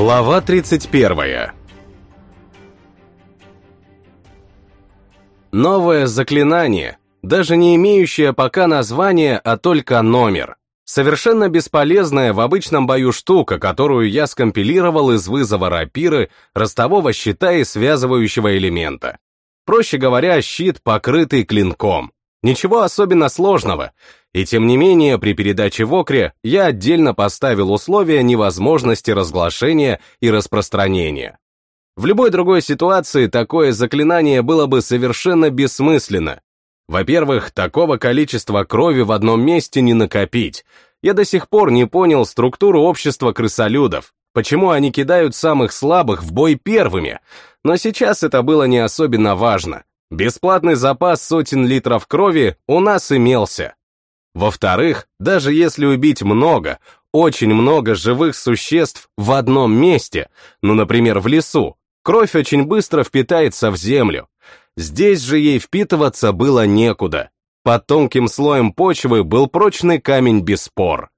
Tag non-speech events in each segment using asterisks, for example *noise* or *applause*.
Глава 31 Новое заклинание, даже не имеющее пока названия, а только номер. Совершенно бесполезная в обычном бою штука, которую я скомпилировал из вызова рапиры, ростового щита и связывающего элемента. Проще говоря, щит, покрытый клинком. Ничего особенно сложного, и тем не менее при передаче в Окре я отдельно поставил условия невозможности разглашения и распространения. В любой другой ситуации такое заклинание было бы совершенно бессмысленно. Во-первых, такого количества крови в одном месте не накопить. Я до сих пор не понял структуру общества крысолюдов, почему они кидают самых слабых в бой первыми, но сейчас это было не особенно важно. Бесплатный запас сотен литров крови у нас имелся. Во-вторых, даже если убить много, очень много живых существ в одном месте, ну, например, в лесу, кровь очень быстро впитается в землю. Здесь же ей впитываться было некуда. Под тонким слоем почвы был прочный камень без спор.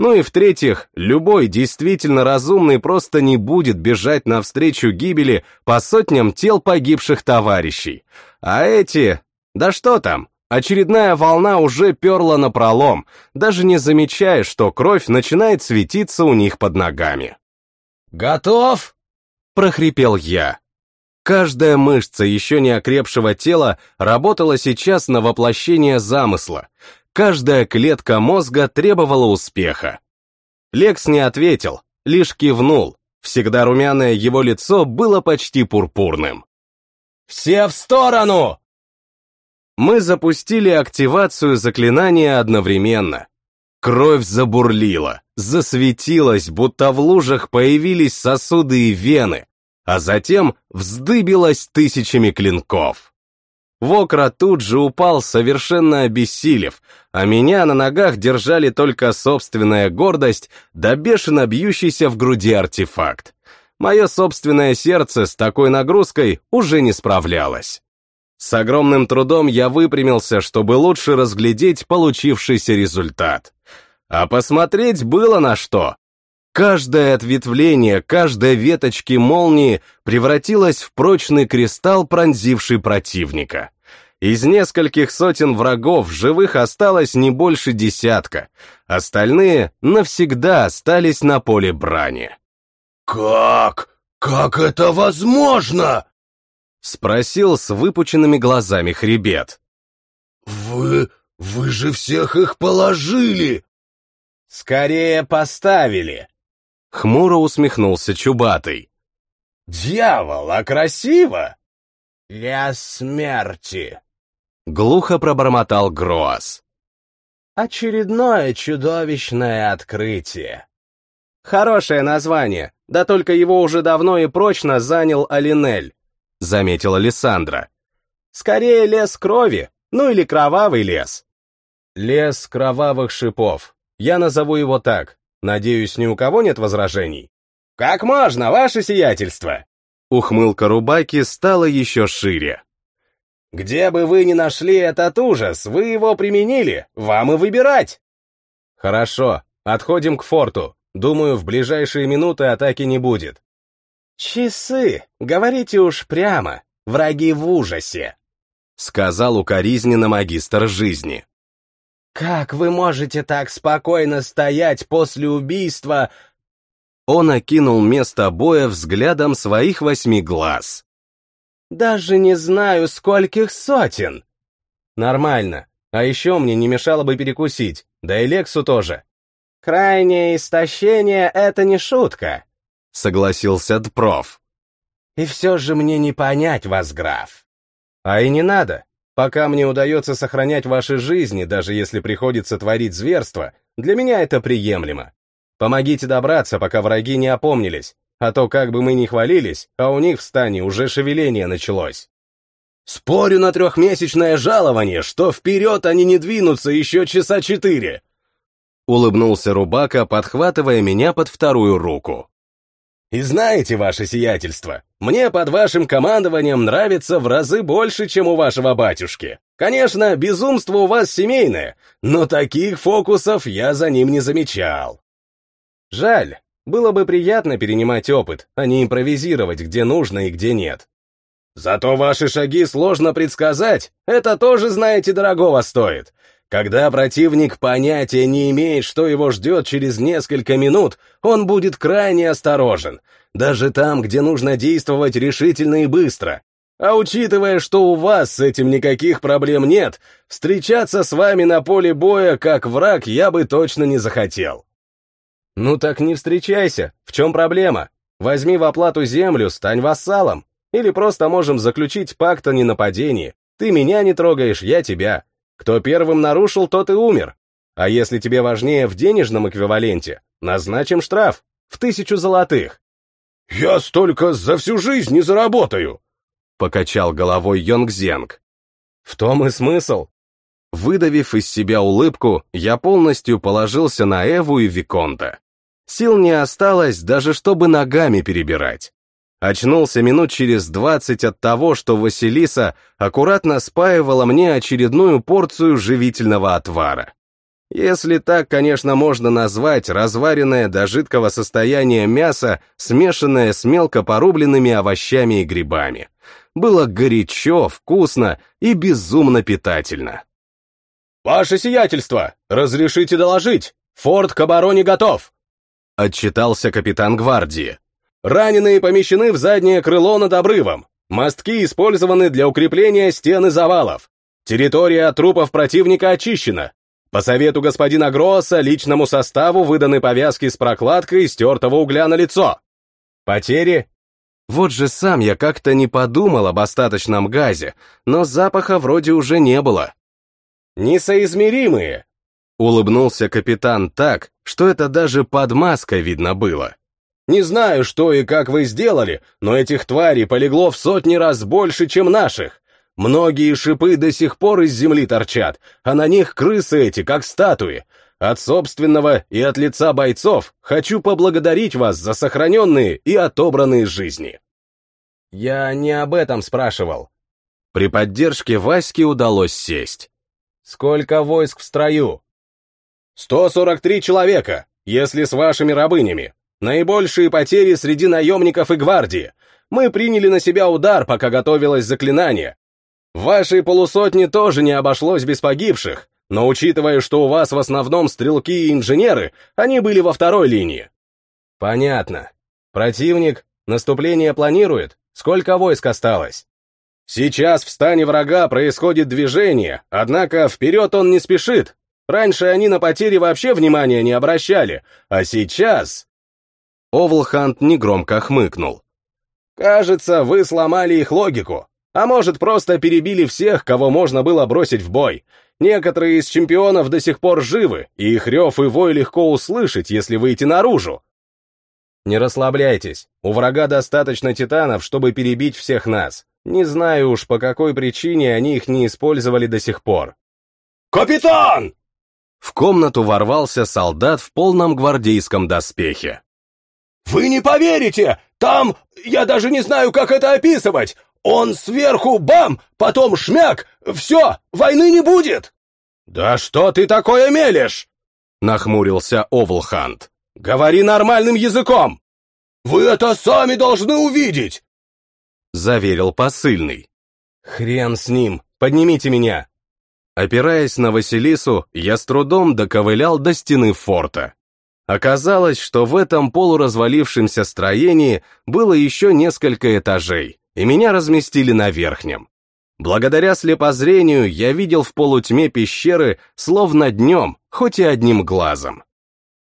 Ну и в-третьих, любой действительно разумный просто не будет бежать навстречу гибели по сотням тел погибших товарищей. А эти... Да что там, очередная волна уже перла на пролом, даже не замечая, что кровь начинает светиться у них под ногами. «Готов?» — прохрипел я. Каждая мышца еще не окрепшего тела работала сейчас на воплощение замысла, Каждая клетка мозга требовала успеха. Лекс не ответил, лишь кивнул. Всегда румяное его лицо было почти пурпурным. «Все в сторону!» Мы запустили активацию заклинания одновременно. Кровь забурлила, засветилась, будто в лужах появились сосуды и вены, а затем вздыбилась тысячами клинков. Вокра тут же упал, совершенно обессилев, а меня на ногах держали только собственная гордость да бешено бьющийся в груди артефакт. Мое собственное сердце с такой нагрузкой уже не справлялось. С огромным трудом я выпрямился, чтобы лучше разглядеть получившийся результат. А посмотреть было на что. Каждое ответвление, каждая веточки молнии превратилась в прочный кристалл, пронзивший противника. Из нескольких сотен врагов живых осталось не больше десятка, остальные навсегда остались на поле брани. «Как? Как это возможно?» — спросил с выпученными глазами хребет. «Вы... вы же всех их положили!» «Скорее поставили!» Хмуро усмехнулся Чубатый. «Дьявол, а красиво!» «Для смерти!» Глухо пробормотал Гроас. Очередное чудовищное открытие. Хорошее название, да только его уже давно и прочно занял Алинель, заметила Лиссандра. Скорее лес крови, ну или кровавый лес. Лес кровавых шипов. Я назову его так. Надеюсь, ни у кого нет возражений? Как можно, ваше сиятельство? Ухмылка Рубаки стала еще шире. Где бы вы ни нашли этот ужас, вы его применили, вам и выбирать. Хорошо, отходим к форту. Думаю, в ближайшие минуты атаки не будет. Часы, говорите уж прямо, враги в ужасе. Сказал укоризненно магистр жизни. «Как вы можете так спокойно стоять после убийства?» Он окинул место боя взглядом своих восьми глаз. «Даже не знаю, скольких сотен!» «Нормально. А еще мне не мешало бы перекусить, да и Лексу тоже». «Крайнее истощение — это не шутка», — согласился Дпров. «И все же мне не понять вас, граф». «А и не надо. Пока мне удается сохранять ваши жизни, даже если приходится творить зверство, для меня это приемлемо. Помогите добраться, пока враги не опомнились, а то как бы мы ни хвалились, а у них в стане уже шевеление началось. Спорю на трехмесячное жалование, что вперед они не двинутся еще часа четыре. Улыбнулся Рубака, подхватывая меня под вторую руку. И знаете, ваше сиятельство, мне под вашим командованием нравится в разы больше, чем у вашего батюшки. Конечно, безумство у вас семейное, но таких фокусов я за ним не замечал. Жаль, Было бы приятно перенимать опыт, а не импровизировать, где нужно и где нет. Зато ваши шаги сложно предсказать, это тоже, знаете, дорогого стоит. Когда противник понятия не имеет, что его ждет через несколько минут, он будет крайне осторожен, даже там, где нужно действовать решительно и быстро. А учитывая, что у вас с этим никаких проблем нет, встречаться с вами на поле боя как враг я бы точно не захотел. Ну так не встречайся, в чем проблема? Возьми в оплату землю, стань вассалом. Или просто можем заключить пакт о ненападении. Ты меня не трогаешь, я тебя. Кто первым нарушил, тот и умер. А если тебе важнее в денежном эквиваленте, назначим штраф в тысячу золотых. «Я столько за всю жизнь не заработаю!» — покачал головой Йонгзенг. «В том и смысл». Выдавив из себя улыбку, я полностью положился на Эву и Виконта. Сил не осталось даже, чтобы ногами перебирать. Очнулся минут через двадцать от того, что Василиса аккуратно спаивала мне очередную порцию живительного отвара. Если так, конечно, можно назвать разваренное до жидкого состояния мясо, смешанное с мелко порубленными овощами и грибами. Было горячо, вкусно и безумно питательно. «Ваше сиятельство! Разрешите доложить! Форт к обороне готов!» Отчитался капитан гвардии. «Раненые помещены в заднее крыло над обрывом. Мостки использованы для укрепления стен и завалов. Территория трупов противника очищена. По совету господина Гросса личному составу выданы повязки с прокладкой стертого угля на лицо. Потери? Вот же сам я как-то не подумал об остаточном газе, но запаха вроде уже не было. Несоизмеримые. Улыбнулся капитан так, что это даже под маской видно было. Не знаю, что и как вы сделали, но этих тварей полегло в сотни раз больше, чем наших. Многие шипы до сих пор из земли торчат, а на них крысы эти, как статуи. От собственного и от лица бойцов хочу поблагодарить вас за сохраненные и отобранные жизни. Я не об этом спрашивал. При поддержке Васьки удалось сесть. Сколько войск в строю? 143 человека, если с вашими рабынями. Наибольшие потери среди наемников и гвардии. Мы приняли на себя удар, пока готовилось заклинание, вашей полусотне тоже не обошлось без погибших, но учитывая, что у вас в основном стрелки и инженеры, они были во второй линии. Понятно. Противник наступление планирует? Сколько войск осталось? Сейчас в стане врага происходит движение, однако вперед он не спешит. Раньше они на потери вообще внимания не обращали, а сейчас... Овлхант негромко хмыкнул. «Кажется, вы сломали их логику. А может, просто перебили всех, кого можно было бросить в бой. Некоторые из чемпионов до сих пор живы, и их рев и вой легко услышать, если выйти наружу. Не расслабляйтесь, у врага достаточно титанов, чтобы перебить всех нас. Не знаю уж, по какой причине они их не использовали до сих пор. «Капитан!» В комнату ворвался солдат в полном гвардейском доспехе. «Вы не поверите! Там, я даже не знаю, как это описывать! Он сверху бам, потом шмяк, все, войны не будет!» «Да что ты такое мелешь?» — нахмурился Овлхант. «Говори нормальным языком!» «Вы это сами должны увидеть!» — заверил посыльный. «Хрен с ним! Поднимите меня!» Опираясь на Василису, я с трудом доковылял до стены форта. Оказалось, что в этом полуразвалившемся строении было еще несколько этажей и меня разместили на верхнем. Благодаря слепозрению я видел в полутьме пещеры словно днем, хоть и одним глазом.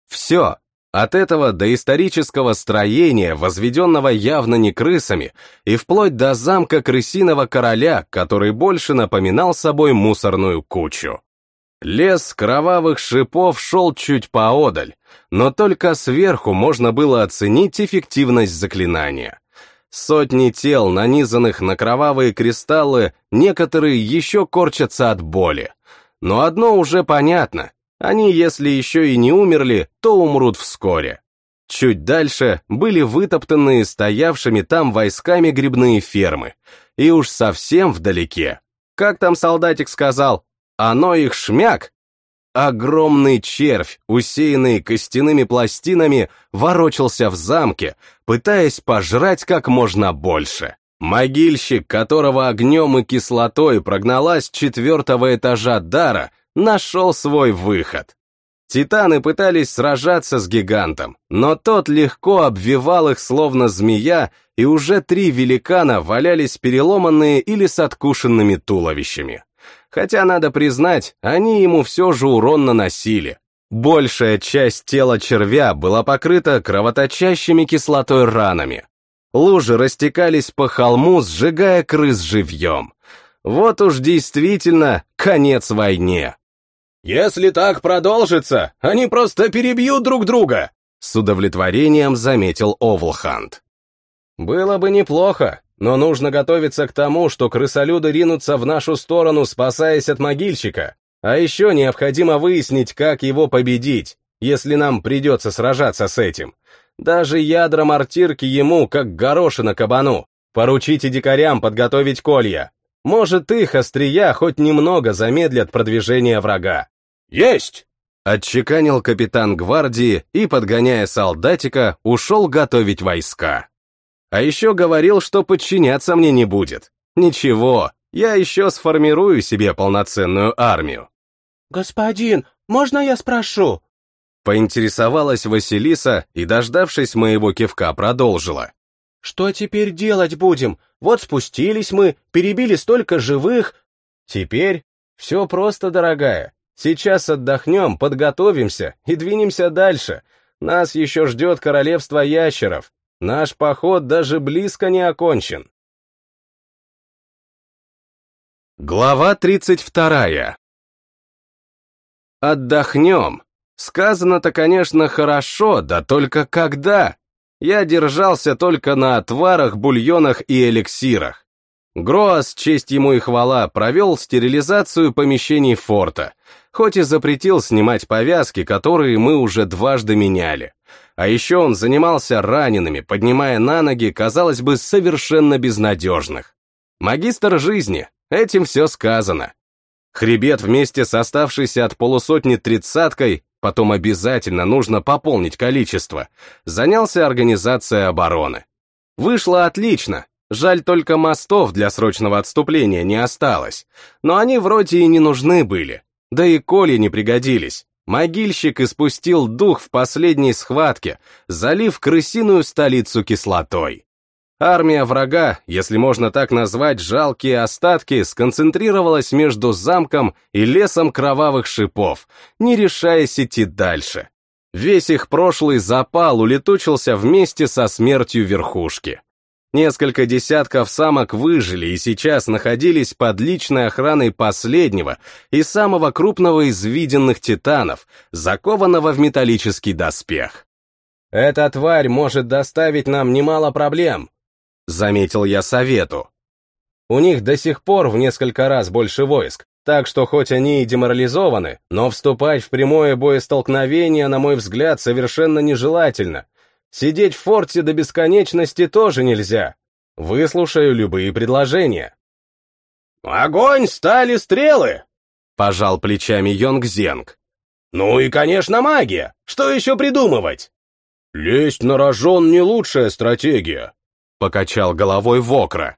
Все, от этого до исторического строения, возведенного явно не крысами, и вплоть до замка крысиного короля, который больше напоминал собой мусорную кучу. Лес кровавых шипов шел чуть поодаль, но только сверху можно было оценить эффективность заклинания. Сотни тел, нанизанных на кровавые кристаллы, некоторые еще корчатся от боли. Но одно уже понятно, они, если еще и не умерли, то умрут вскоре. Чуть дальше были вытоптанные стоявшими там войсками грибные фермы. И уж совсем вдалеке. Как там солдатик сказал? Оно их шмяк? Огромный червь, усеянный костяными пластинами, ворочался в замке, пытаясь пожрать как можно больше. Могильщик, которого огнем и кислотой прогнала с четвертого этажа дара, нашел свой выход. Титаны пытались сражаться с гигантом, но тот легко обвивал их словно змея, и уже три великана валялись переломанные или с откушенными туловищами хотя, надо признать, они ему все же урон наносили. Большая часть тела червя была покрыта кровоточащими кислотой ранами. Лужи растекались по холму, сжигая крыс живьем. Вот уж действительно конец войне. «Если так продолжится, они просто перебьют друг друга!» С удовлетворением заметил Овлхант. «Было бы неплохо, но нужно готовиться к тому, что крысолюды ринутся в нашу сторону, спасаясь от могильщика. А еще необходимо выяснить, как его победить, если нам придется сражаться с этим. Даже ядра мортирки ему, как горошина кабану. Поручите дикарям подготовить колья. Может, их острия хоть немного замедлят продвижение врага. «Есть!» Отчеканил капитан гвардии и, подгоняя солдатика, ушел готовить войска. А еще говорил, что подчиняться мне не будет. Ничего, я еще сформирую себе полноценную армию. «Господин, можно я спрошу?» Поинтересовалась Василиса и, дождавшись моего кивка, продолжила. «Что теперь делать будем? Вот спустились мы, перебили столько живых...» «Теперь все просто, дорогая. Сейчас отдохнем, подготовимся и двинемся дальше. Нас еще ждет королевство ящеров. Наш поход даже близко не окончен. Глава 32. Отдохнем. Сказано-то, конечно, хорошо, да только когда? Я держался только на отварах, бульонах и эликсирах. Гроас, честь ему и хвала, провел стерилизацию помещений форта, хоть и запретил снимать повязки, которые мы уже дважды меняли. А еще он занимался ранеными, поднимая на ноги, казалось бы, совершенно безнадежных. Магистр жизни, этим все сказано. Хребет вместе с оставшейся от полусотни тридцаткой, потом обязательно нужно пополнить количество, занялся организацией обороны. Вышло отлично, жаль только мостов для срочного отступления не осталось, но они вроде и не нужны были, да и коли не пригодились. Могильщик испустил дух в последней схватке, залив крысиную столицу кислотой. Армия врага, если можно так назвать жалкие остатки, сконцентрировалась между замком и лесом кровавых шипов, не решаясь идти дальше. Весь их прошлый запал улетучился вместе со смертью верхушки. Несколько десятков самок выжили и сейчас находились под личной охраной последнего и самого крупного из виденных титанов, закованного в металлический доспех. «Эта тварь может доставить нам немало проблем», — заметил я совету. «У них до сих пор в несколько раз больше войск, так что хоть они и деморализованы, но вступать в прямое боестолкновение, на мой взгляд, совершенно нежелательно, Сидеть в форте до бесконечности тоже нельзя. Выслушаю любые предложения. «Огонь, стали стрелы!» — пожал плечами Йонг Зенг. «Ну и, конечно, магия! Что еще придумывать?» «Лезть на рожон не лучшая стратегия», — покачал головой Вокра.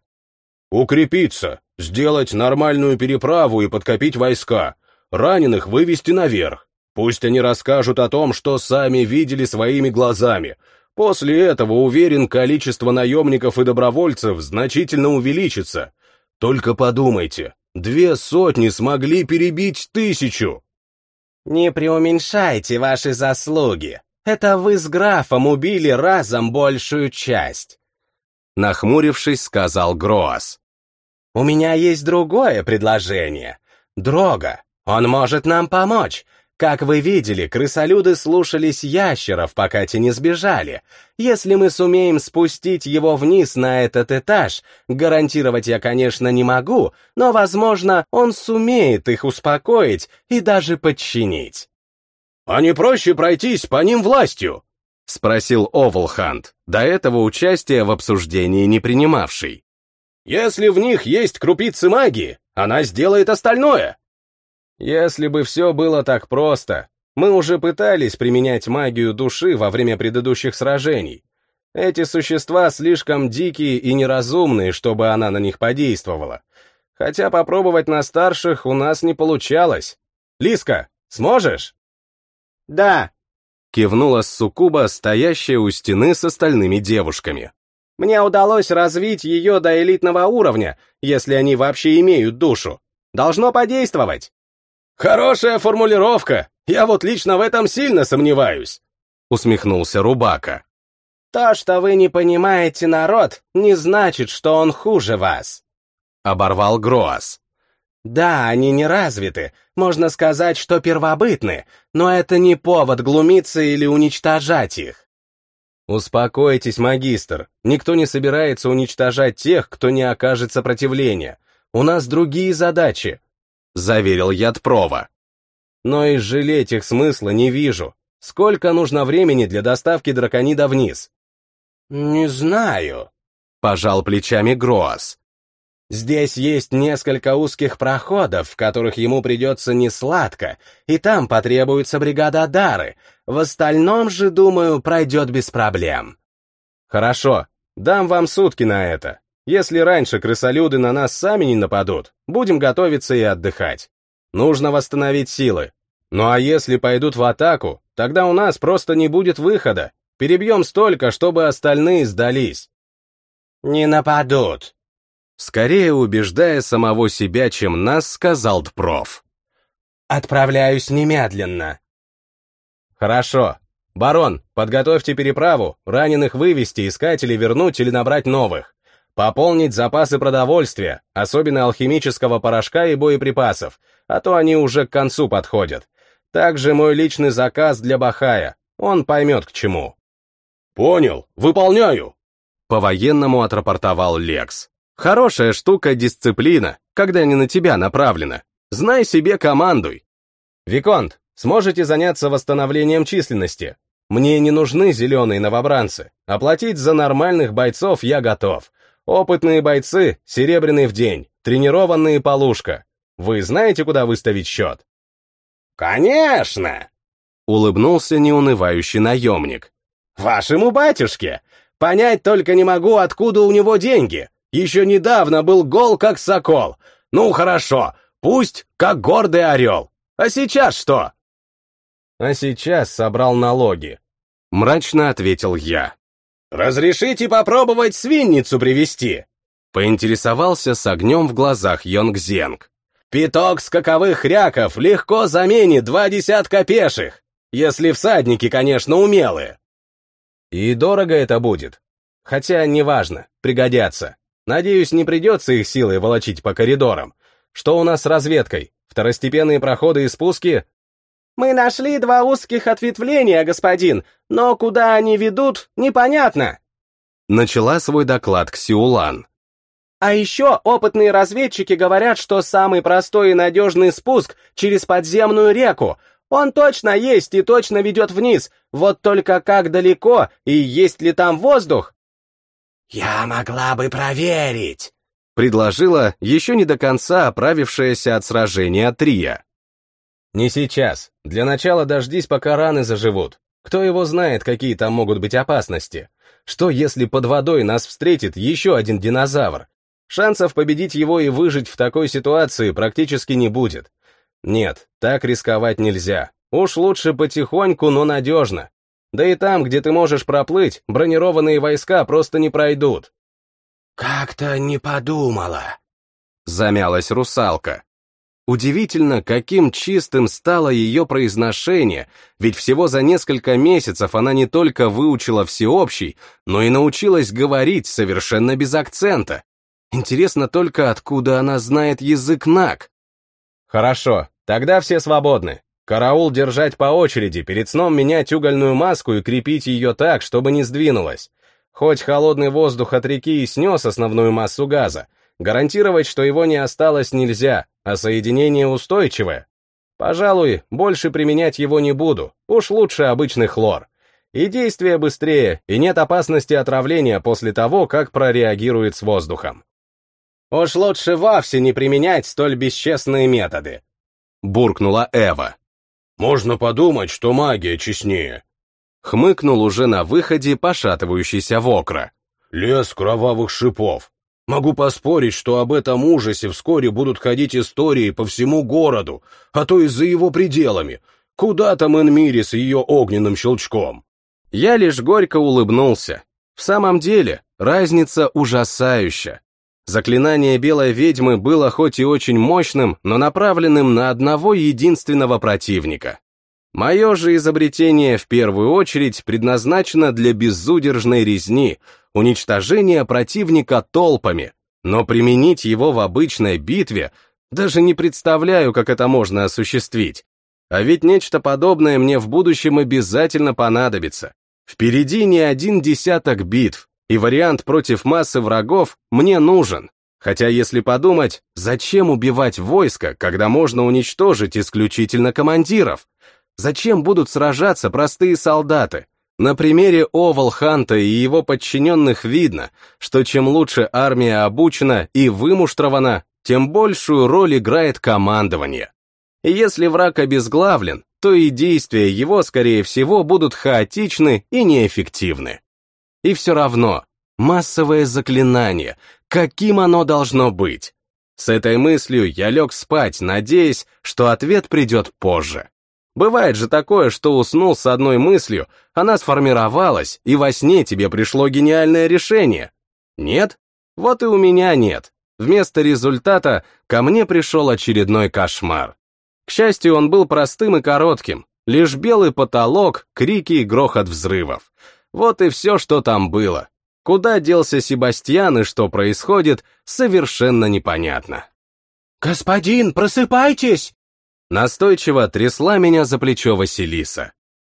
«Укрепиться, сделать нормальную переправу и подкопить войска, раненых вывести наверх. Пусть они расскажут о том, что сами видели своими глазами, После этого, уверен, количество наемников и добровольцев значительно увеличится. Только подумайте, две сотни смогли перебить тысячу. Не преуменьшайте ваши заслуги. Это вы с графом убили разом большую часть. Нахмурившись, сказал Гроас. У меня есть другое предложение. Дрога, он может нам помочь. Как вы видели, крысолюды слушались ящеров, пока те не сбежали. Если мы сумеем спустить его вниз на этот этаж, гарантировать я, конечно, не могу, но, возможно, он сумеет их успокоить и даже подчинить. «А не проще пройтись по ним властью?» — спросил Овалхант, до этого участия в обсуждении не принимавший. «Если в них есть крупицы магии, она сделает остальное!» Если бы все было так просто, мы уже пытались применять магию души во время предыдущих сражений. Эти существа слишком дикие и неразумные, чтобы она на них подействовала. Хотя попробовать на старших у нас не получалось. Лиска, сможешь? Да. Кивнула Сукуба, стоящая у стены с остальными девушками. Мне удалось развить ее до элитного уровня, если они вообще имеют душу. Должно подействовать. Хорошая формулировка. Я вот лично в этом сильно сомневаюсь. Усмехнулся Рубака. То, что вы не понимаете народ, не значит, что он хуже вас. Оборвал Гроас. Да, они не развиты, можно сказать, что первобытны, но это не повод глумиться или уничтожать их. Успокойтесь, магистр, никто не собирается уничтожать тех, кто не окажет сопротивления. У нас другие задачи, — заверил Ядпрова. Но и жалеть их смысла не вижу. Сколько нужно времени для доставки драконида вниз? Не знаю, — пожал плечами Гроас. Здесь есть несколько узких проходов, в которых ему придется несладко, и там потребуется бригада Дары. В остальном же, думаю, пройдет без проблем. Хорошо, дам вам сутки на это. Если раньше крысолюды на нас сами не нападут, будем готовиться и отдыхать. Нужно восстановить силы. Ну а если пойдут в атаку, тогда у нас просто не будет выхода. Перебьем столько, чтобы остальные сдались. Не нападут, Скорее убеждая самого себя, чем нас, сказал Дпров. «Отправляюсь немедленно». «Хорошо. Барон, подготовьте переправу, раненых вывести, искателей вернуть или набрать новых. Пополнить запасы продовольствия, особенно алхимического порошка и боеприпасов, а то они уже к концу подходят. Также мой личный заказ для Бахая, он поймет к чему». «Понял, выполняю», — по-военному отрапортовал Лекс. Хорошая штука дисциплина, когда не на тебя направлена. Знай себе, командуй. Виконт, сможете заняться восстановлением численности? Мне не нужны зеленые новобранцы. Оплатить за нормальных бойцов я готов. Опытные бойцы, серебряный в день, тренированные полушка. Вы знаете, куда выставить счет? Конечно! Улыбнулся неунывающий наемник. Вашему батюшке! Понять только не могу, откуда у него деньги. Еще недавно был гол, как сокол. Ну, хорошо, пусть как гордый орел. А сейчас что? А сейчас собрал налоги. Мрачно ответил я. «Разрешите попробовать свинницу привести Поинтересовался с огнем в глазах Йонгзенг. «Пяток скаковых ряков легко заменит два десятка пеших, если всадники, конечно, умелые». И дорого это будет. Хотя, неважно, пригодятся. Надеюсь, не придется их силой волочить по коридорам. Что у нас с разведкой? Второстепенные проходы и спуски? Мы нашли два узких ответвления, господин, но куда они ведут, непонятно. Начала свой доклад Ксиулан. А еще опытные разведчики говорят, что самый простой и надежный спуск через подземную реку. Он точно есть и точно ведет вниз, вот только как далеко и есть ли там воздух, «Я могла бы проверить», — предложила еще не до конца оправившаяся от сражения Трия. «Не сейчас. Для начала дождись, пока раны заживут. Кто его знает, какие там могут быть опасности? Что, если под водой нас встретит еще один динозавр? Шансов победить его и выжить в такой ситуации практически не будет. Нет, так рисковать нельзя. Уж лучше потихоньку, но надежно. Да и там, где ты можешь проплыть, бронированные войска просто не пройдут. Как-то не подумала. Замялась русалка. Удивительно, каким чистым стало ее произношение, ведь всего за несколько месяцев она не только выучила всеобщий, но и научилась говорить совершенно без акцента. Интересно только, откуда она знает язык Нак. Хорошо, тогда все свободны. Караул держать по очереди, перед сном менять угольную маску и крепить ее так, чтобы не сдвинулась. Хоть холодный воздух от реки и снес основную массу газа, гарантировать, что его не осталось нельзя, а соединение устойчивое. Пожалуй, больше применять его не буду, уж лучше обычный хлор. И действие быстрее, и нет опасности отравления после того, как прореагирует с воздухом. Уж лучше вовсе не применять столь бесчестные методы. буркнула Эва. «Можно подумать, что магия честнее», — хмыкнул уже на выходе пошатывающийся Вокра. «Лес кровавых шипов. Могу поспорить, что об этом ужасе вскоре будут ходить истории по всему городу, а то и за его пределами. Куда там Энмири с ее огненным щелчком?» Я лишь горько улыбнулся. В самом деле, разница ужасающая. Заклинание белой ведьмы было хоть и очень мощным, но направленным на одного единственного противника. Мое же изобретение в первую очередь предназначено для безудержной резни, уничтожения противника толпами, но применить его в обычной битве даже не представляю, как это можно осуществить. А ведь нечто подобное мне в будущем обязательно понадобится. Впереди не один десяток битв, и вариант против массы врагов мне нужен. Хотя, если подумать, зачем убивать войско, когда можно уничтожить исключительно командиров? Зачем будут сражаться простые солдаты? На примере Овалханта и его подчиненных видно, что чем лучше армия обучена и вымуштрована, тем большую роль играет командование. И если враг обезглавлен, то и действия его, скорее всего, будут хаотичны и неэффективны. И все равно, массовое заклинание, каким оно должно быть? С этой мыслью я лег спать, надеясь, что ответ придет позже. Бывает же такое, что уснул с одной мыслью, она сформировалась, и во сне тебе пришло гениальное решение. Нет? Вот и у меня нет. Вместо результата ко мне пришел очередной кошмар. К счастью, он был простым и коротким. Лишь белый потолок, крики и грохот взрывов. Вот и все, что там было. Куда делся Себастьян и что происходит, совершенно непонятно. «Господин, просыпайтесь!» Настойчиво трясла меня за плечо Василиса.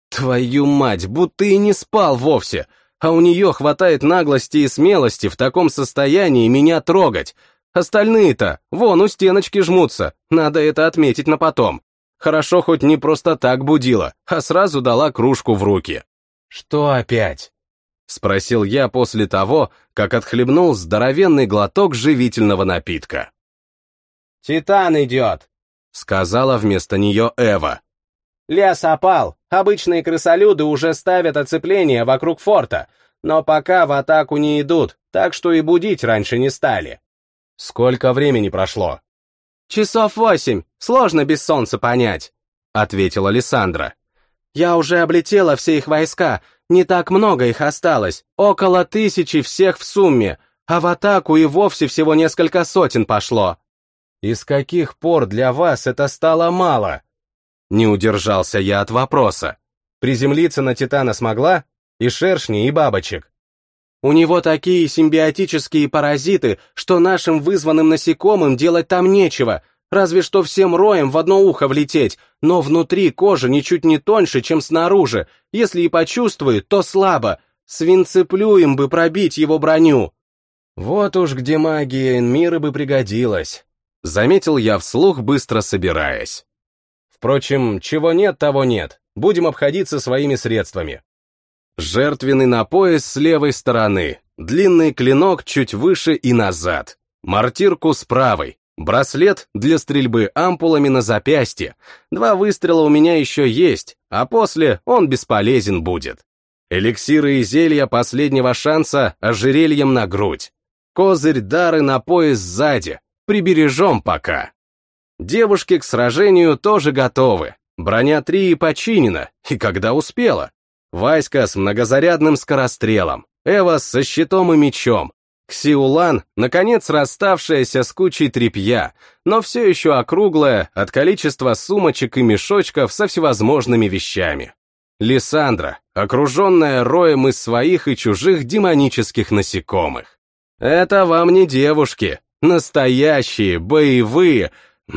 Твою мать, будто и не спал вовсе, а у нее хватает наглости и смелости в таком состоянии меня трогать, Остальные-то, вон, у стеночки жмутся, надо это отметить на потом. Хорошо хоть не просто так будила, а сразу дала кружку в руки. «Что опять?» — спросил я после того, как отхлебнул здоровенный глоток живительного напитка. «Титан идет», — сказала вместо нее Эва. «Лес опал, обычные крысолюды уже ставят оцепление вокруг форта, но пока в атаку не идут, так что и будить раньше не стали». «Сколько времени прошло?» «Часов восемь, сложно без солнца понять», — ответила Лиссандра. «Я уже облетела все их войска, не так много их осталось, около тысячи всех в сумме, а в атаку и вовсе всего несколько сотен пошло». «И с каких пор для вас это стало мало?» Не удержался я от вопроса. Приземлиться на Титана смогла? И шершни, и бабочек. У него такие симбиотические паразиты, что нашим вызванным насекомым делать там нечего, разве что всем роем в одно ухо влететь, но внутри кожа ничуть не тоньше, чем снаружи, если и почувствует, то слабо, свинцеплюем бы пробить его броню. Вот уж где магия Энмира бы пригодилась, заметил я вслух, быстро собираясь. Впрочем, чего нет, того нет, будем обходиться своими средствами. Жертвенный на пояс с левой стороны, длинный клинок чуть выше и назад, мортирку с правой, браслет для стрельбы ампулами на запястье. Два выстрела у меня еще есть, а после он бесполезен будет. Эликсиры и зелья последнего шанса ожерельем на грудь. Козырь дары на пояс сзади, прибережем пока. Девушки к сражению тоже готовы. Броня три и починена, и когда успела. Васька с многозарядным скорострелом, Эва со щитом и мечом, Ксиулан, наконец расставшаяся с кучей тряпья, но все еще округлая от количества сумочек и мешочков со всевозможными вещами. Лиссандра, окруженная роем из своих и чужих демонических насекомых. Это вам не девушки, настоящие, боевые, *clears throat*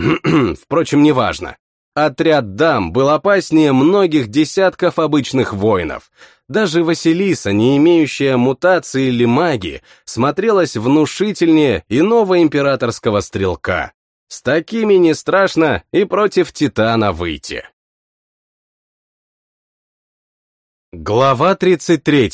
впрочем, неважно. Отряд дам был опаснее многих десятков обычных воинов. Даже Василиса, не имеющая мутации или магии, смотрелась внушительнее иного императорского стрелка. С такими не страшно и против Титана выйти. Глава 33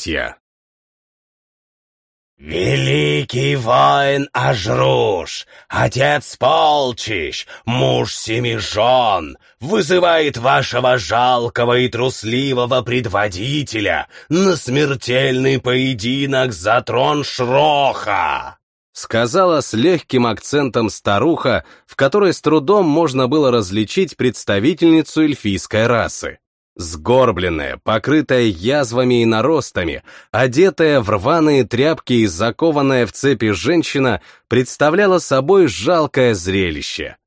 «Великий воин Ажруш, отец полчищ, муж семи жен, вызывает вашего жалкого и трусливого предводителя на смертельный поединок за трон Шроха!» Сказала с легким акцентом старуха, в которой с трудом можно было различить представительницу эльфийской расы. Сгорбленная, покрытая язвами и наростами, одетая в рваные тряпки и закованная в цепи женщина представляла собой жалкое зрелище.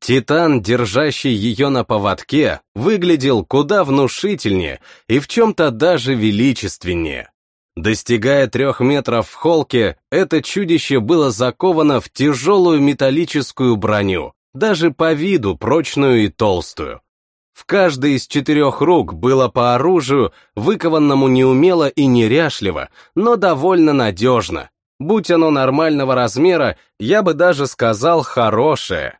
Титан, держащий ее на поводке, выглядел куда внушительнее и в чем-то даже величественнее. Достигая трех метров в холке, это чудище было заковано в тяжелую металлическую броню, даже по виду прочную и толстую. В каждой из четырех рук было по оружию, выкованному неумело и неряшливо, но довольно надежно. Будь оно нормального размера, я бы даже сказал хорошее.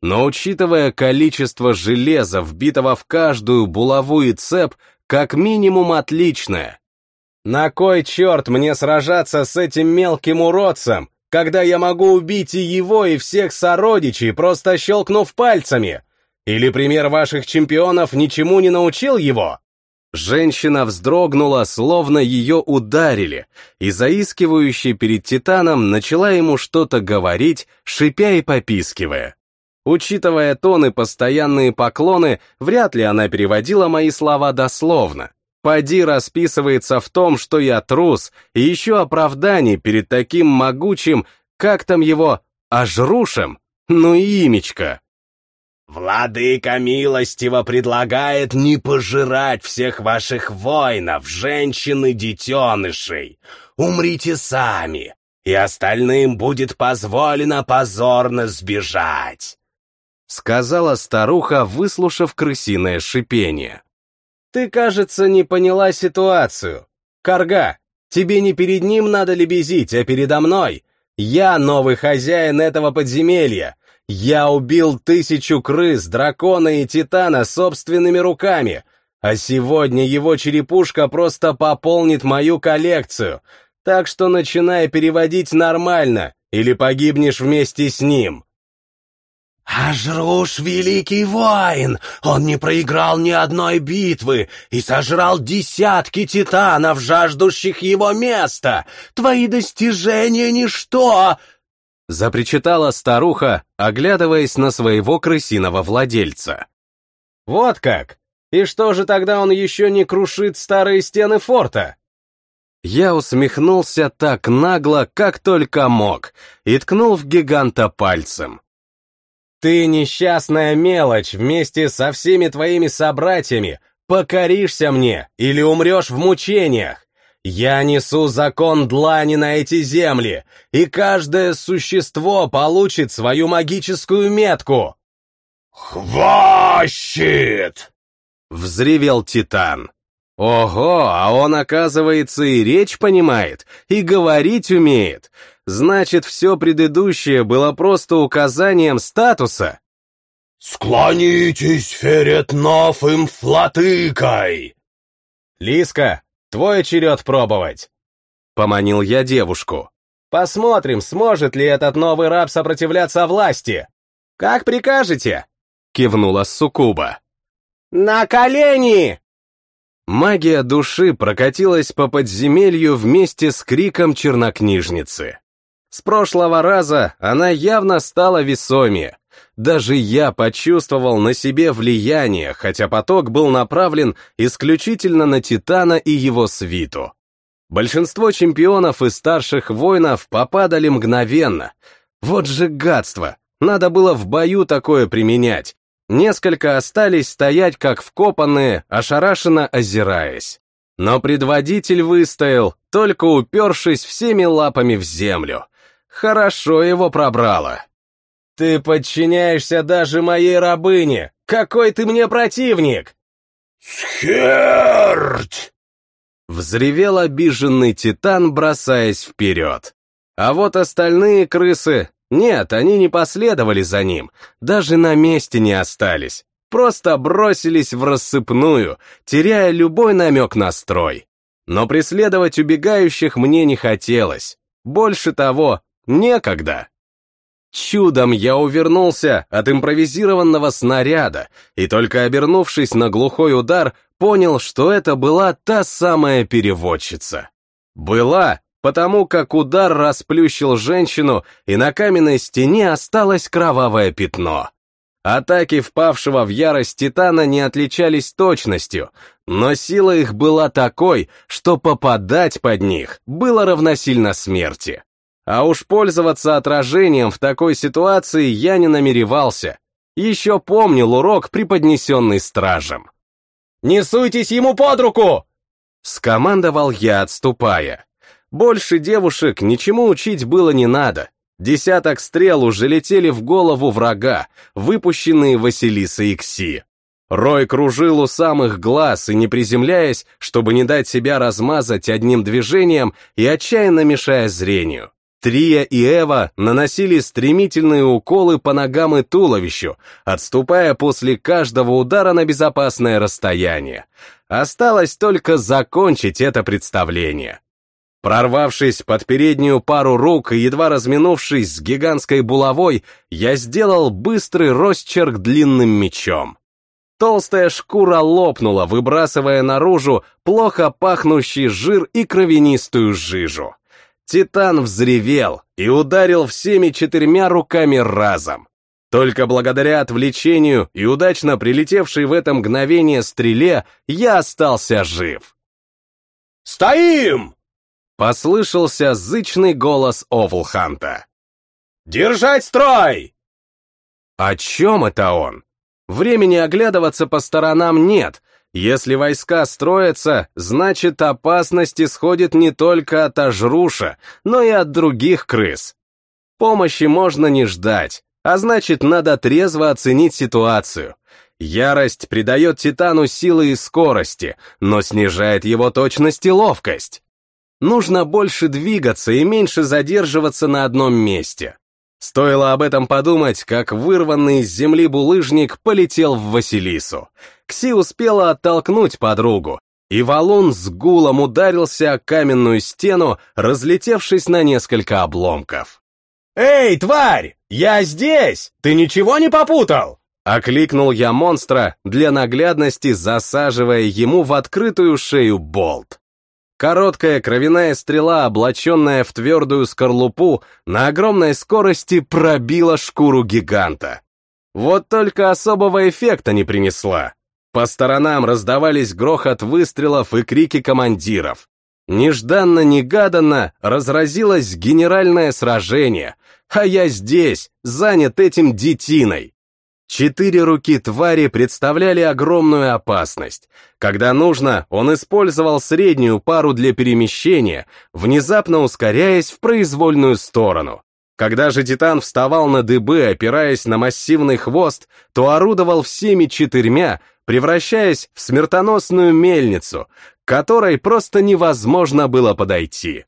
Но учитывая количество железа, вбитого в каждую булаву и цеп, как минимум отличное. На кой черт мне сражаться с этим мелким уродцем, когда я могу убить и его, и всех сородичей, просто щелкнув пальцами? Или пример ваших чемпионов ничему не научил его? Женщина вздрогнула, словно ее ударили, и заискивающая перед Титаном начала ему что-то говорить, шипя и попискивая. Учитывая тон и постоянные поклоны, вряд ли она переводила мои слова дословно. Поди расписывается в том, что я трус, и еще оправдание перед таким могучим, как там его, ажрушем, ну и имечко. «Владыка милостиво предлагает не пожирать всех ваших воинов, женщин и детенышей. Умрите сами, и остальным будет позволено позорно сбежать», — сказала старуха, выслушав крысиное шипение. «Ты, кажется, не поняла ситуацию. Карга, тебе не перед ним надо лебезить, а передо мной. Я новый хозяин этого подземелья, я убил тысячу крыс, дракона и титана собственными руками, а сегодня его черепушка просто пополнит мою коллекцию, так что начинай переводить нормально, или погибнешь вместе с ним. «Ажруш — великий воин! Он не проиграл ни одной битвы и сожрал десятки титанов, жаждущих его места! Твои достижения — ничто! Запричитала старуха, оглядываясь на своего крысиного владельца. «Вот как! И что же тогда он еще не крушит старые стены форта?» Я усмехнулся так нагло, как только мог, и ткнул в гиганта пальцем. «Ты несчастная мелочь вместе со всеми твоими собратьями покоришься мне или умрешь в мучениях! Я несу закон длани на эти земли, и каждое существо получит свою магическую метку. «Хващит!» — взревел Титан. Ого, а он, оказывается, и речь понимает, и говорить умеет. Значит, все предыдущее было просто указанием статуса. «Склонитесь перед новым флатыкой!» «Лиска, Твой черед пробовать!» Поманил я девушку. «Посмотрим, сможет ли этот новый раб сопротивляться власти!» «Как прикажете!» Кивнула Сукуба. «На колени!» Магия души прокатилась по подземелью вместе с криком чернокнижницы. С прошлого раза она явно стала весомее, даже я почувствовал на себе влияние, хотя поток был направлен исключительно на Титана и его свиту. Большинство чемпионов и старших воинов попадали мгновенно. Вот же гадство! Надо было в бою такое применять. Несколько остались стоять как вкопанные, ошарашенно озираясь. Но предводитель выстоял, только упершись всеми лапами в землю. Хорошо его пробрало. «Ты подчиняешься даже моей рабыне! Какой ты мне противник!» «Схерть!» Взревел обиженный титан, бросаясь вперед. А вот остальные крысы... Нет, они не последовали за ним, даже на месте не остались. Просто бросились в рассыпную, теряя любой намек на строй. Но преследовать убегающих мне не хотелось. Больше того, некогда. Чудом я увернулся от импровизированного снаряда и только обернувшись на глухой удар, понял, что это была та самая переводчица. Была, потому как удар расплющил женщину, и на каменной стене осталось кровавое пятно. Атаки впавшего в ярость Титана не отличались точностью, но сила их была такой, что попадать под них было равносильно смерти. А уж пользоваться отражением в такой ситуации я не намеревался. Еще помнил урок, преподнесенный стражем. «Не суйтесь ему под руку!» Скомандовал я, отступая. Больше девушек ничему учить было не надо. Десяток стрел уже летели в голову врага, выпущенные Василисой Икси. Рой кружил у самых глаз и, не приземляясь, чтобы не дать себя размазать одним движением и отчаянно мешая зрению. Трия и Эва наносили стремительные уколы по ногам и туловищу, отступая после каждого удара на безопасное расстояние. Осталось только закончить это представление. Прорвавшись под переднюю пару рук и едва разминувшись с гигантской булавой, я сделал быстрый росчерк длинным мечом. Толстая шкура лопнула, выбрасывая наружу плохо пахнущий жир и кровянистую жижу. Титан взревел и ударил всеми четырьмя руками разом. Только благодаря отвлечению и удачно прилетевшей в это мгновение стреле я остался жив. «Стоим!» — послышался зычный голос Овлханта. «Держать строй!» О чем это он? Времени оглядываться по сторонам нет, если войска строятся, значит опасность исходит не только от Ажруша, но и от других крыс. Помощи можно не ждать, а значит надо трезво оценить ситуацию. Ярость придает Титану силы и скорости, но снижает его точность и ловкость. Нужно больше двигаться и меньше задерживаться на одном месте. Стоило об этом подумать, как вырванный из земли булыжник полетел в Василису. Кси успела оттолкнуть подругу, и валун с гулом ударился о каменную стену, разлетевшись на несколько обломков. «Эй, тварь! Я здесь! Ты ничего не попутал?» Окликнул я монстра, для наглядности засаживая ему в открытую шею болт. Короткая кровяная стрела, облаченная в твердую скорлупу, на огромной скорости пробила шкуру гиганта. Вот только особого эффекта не принесла. По сторонам раздавались грохот выстрелов и крики командиров. Нежданно-негаданно разразилось генеральное сражение, а я здесь, занят этим детиной. Четыре руки твари представляли огромную опасность. Когда нужно, он использовал среднюю пару для перемещения, внезапно ускоряясь в произвольную сторону. Когда же Титан вставал на дыбы, опираясь на массивный хвост, то орудовал всеми четырьмя, превращаясь в смертоносную мельницу, к которой просто невозможно было подойти.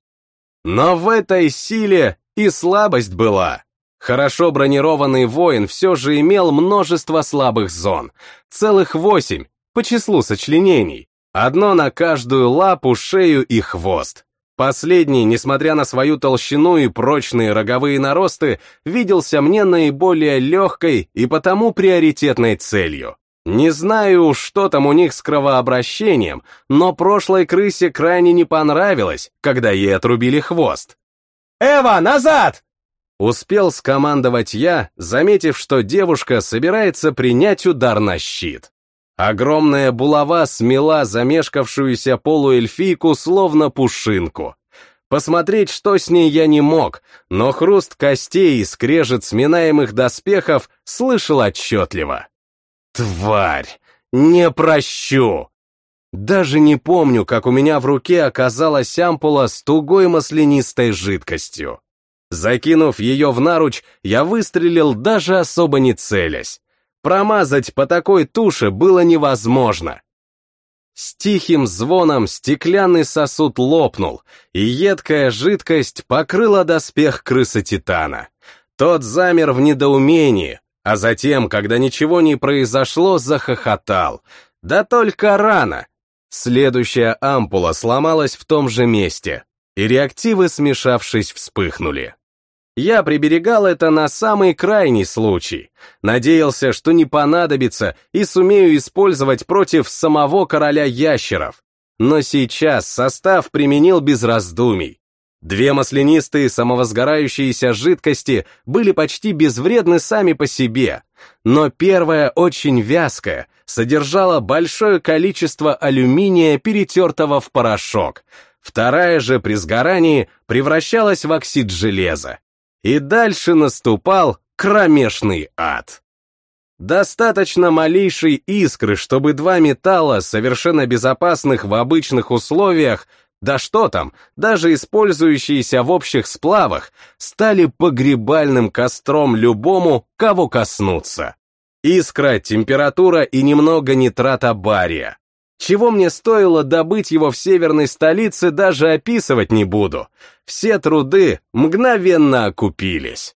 Но в этой силе и слабость была. Хорошо бронированный воин все же имел множество слабых зон, целых восемь, по числу сочленений, одно на каждую лапу, шею и хвост. Последний, несмотря на свою толщину и прочные роговые наросты, виделся мне наиболее легкой и потому приоритетной целью. Не знаю, что там у них с кровообращением, но прошлой крысе крайне не понравилось, когда ей отрубили хвост. «Эва, назад!» Успел скомандовать я, заметив, что девушка собирается принять удар на щит. Огромная булава смела замешкавшуюся полуэльфийку словно пушинку. Посмотреть, что с ней я не мог, но хруст костей и скрежет сминаемых доспехов слышал отчетливо. Тварь! Не прощу! Даже не помню, как у меня в руке оказалась ампула с тугой маслянистой жидкостью. Закинув ее в наруч, я выстрелил даже особо не целясь. Промазать по такой туше было невозможно. С тихим звоном стеклянный сосуд лопнул, и едкая жидкость покрыла доспех крысы Титана. Тот замер в недоумении, а затем, когда ничего не произошло, захохотал. Да только рано. Следующая ампула сломалась в том же месте. и реактивы, смешавшись, вспыхнули. Я приберегал это на самый крайний случай. Надеялся, что не понадобится и сумею использовать против самого короля ящеров. Но сейчас состав применил без раздумий. Две маслянистые самовозгорающиеся жидкости были почти безвредны сами по себе, но первая очень вязкая, содержала большое количество алюминия, перетертого в порошок, вторая же при сгорании превращалась в оксид железа. И дальше наступал кромешный ад. Достаточно малейшей искры, чтобы два металла, совершенно безопасных в обычных условиях, да что там, даже использующиеся в общих сплавах, стали погребальным костром любому, кого коснуться. Искра, температура и немного нитрата бария. Чего мне стоило добыть его в северной столице, даже описывать не буду. Все труды мгновенно окупились.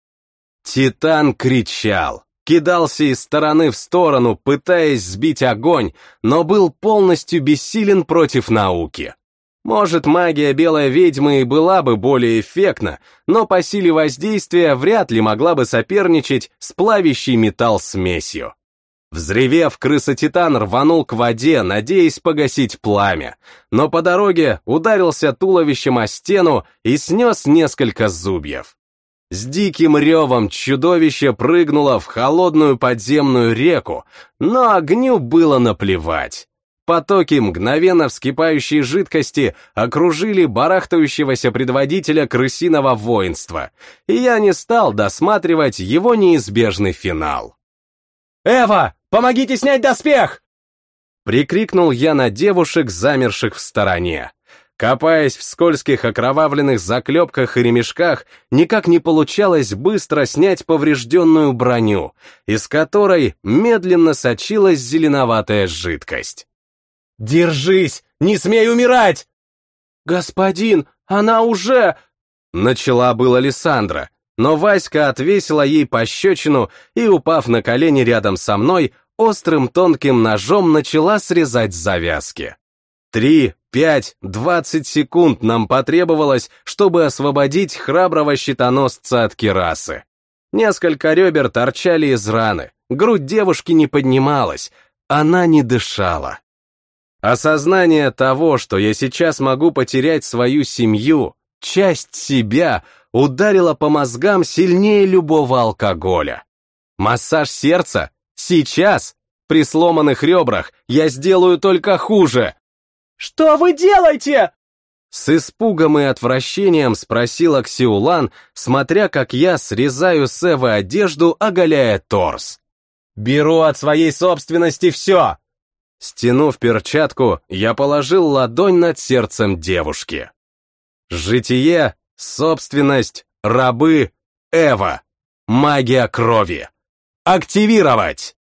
Титан кричал, кидался из стороны в сторону, пытаясь сбить огонь, но был полностью бессилен против науки. Может, магия белой ведьмы и была бы более эффектна, но по силе воздействия вряд ли могла бы соперничать с плавящей металл смесью. Взревев, крыса-титан рванул к воде, надеясь погасить пламя, но по дороге ударился туловищем о стену и снес несколько зубьев. С диким ревом чудовище прыгнуло в холодную подземную реку, но огню было наплевать. Потоки мгновенно вскипающей жидкости окружили барахтающегося предводителя крысиного воинства, и я не стал досматривать его неизбежный финал. «Эва, помогите снять доспех!» Прикрикнул я на девушек, замерших в стороне. Копаясь в скользких окровавленных заклепках и ремешках, никак не получалось быстро снять поврежденную броню, из которой медленно сочилась зеленоватая жидкость. «Держись! Не смей умирать!» «Господин, она уже...» Начала была Лиссандра, но Васька отвесила ей пощечину и, упав на колени рядом со мной, острым тонким ножом начала срезать завязки. Три, пять, двадцать секунд нам потребовалось, чтобы освободить храброго щитоносца от кирасы. Несколько ребер торчали из раны, грудь девушки не поднималась, она не дышала. Осознание того, что я сейчас могу потерять свою семью, часть себя, ударило по мозгам сильнее любого алкоголя. Массаж сердца? Сейчас? При сломанных ребрах я сделаю только хуже. «Что вы делаете?» С испугом и отвращением спросил Аксиулан, смотря как я срезаю с Эвы одежду, оголяя торс. «Беру от своей собственности все!» Стянув перчатку, я положил ладонь над сердцем девушки. Житие, собственность, рабы, Эва. Магия крови. Активировать!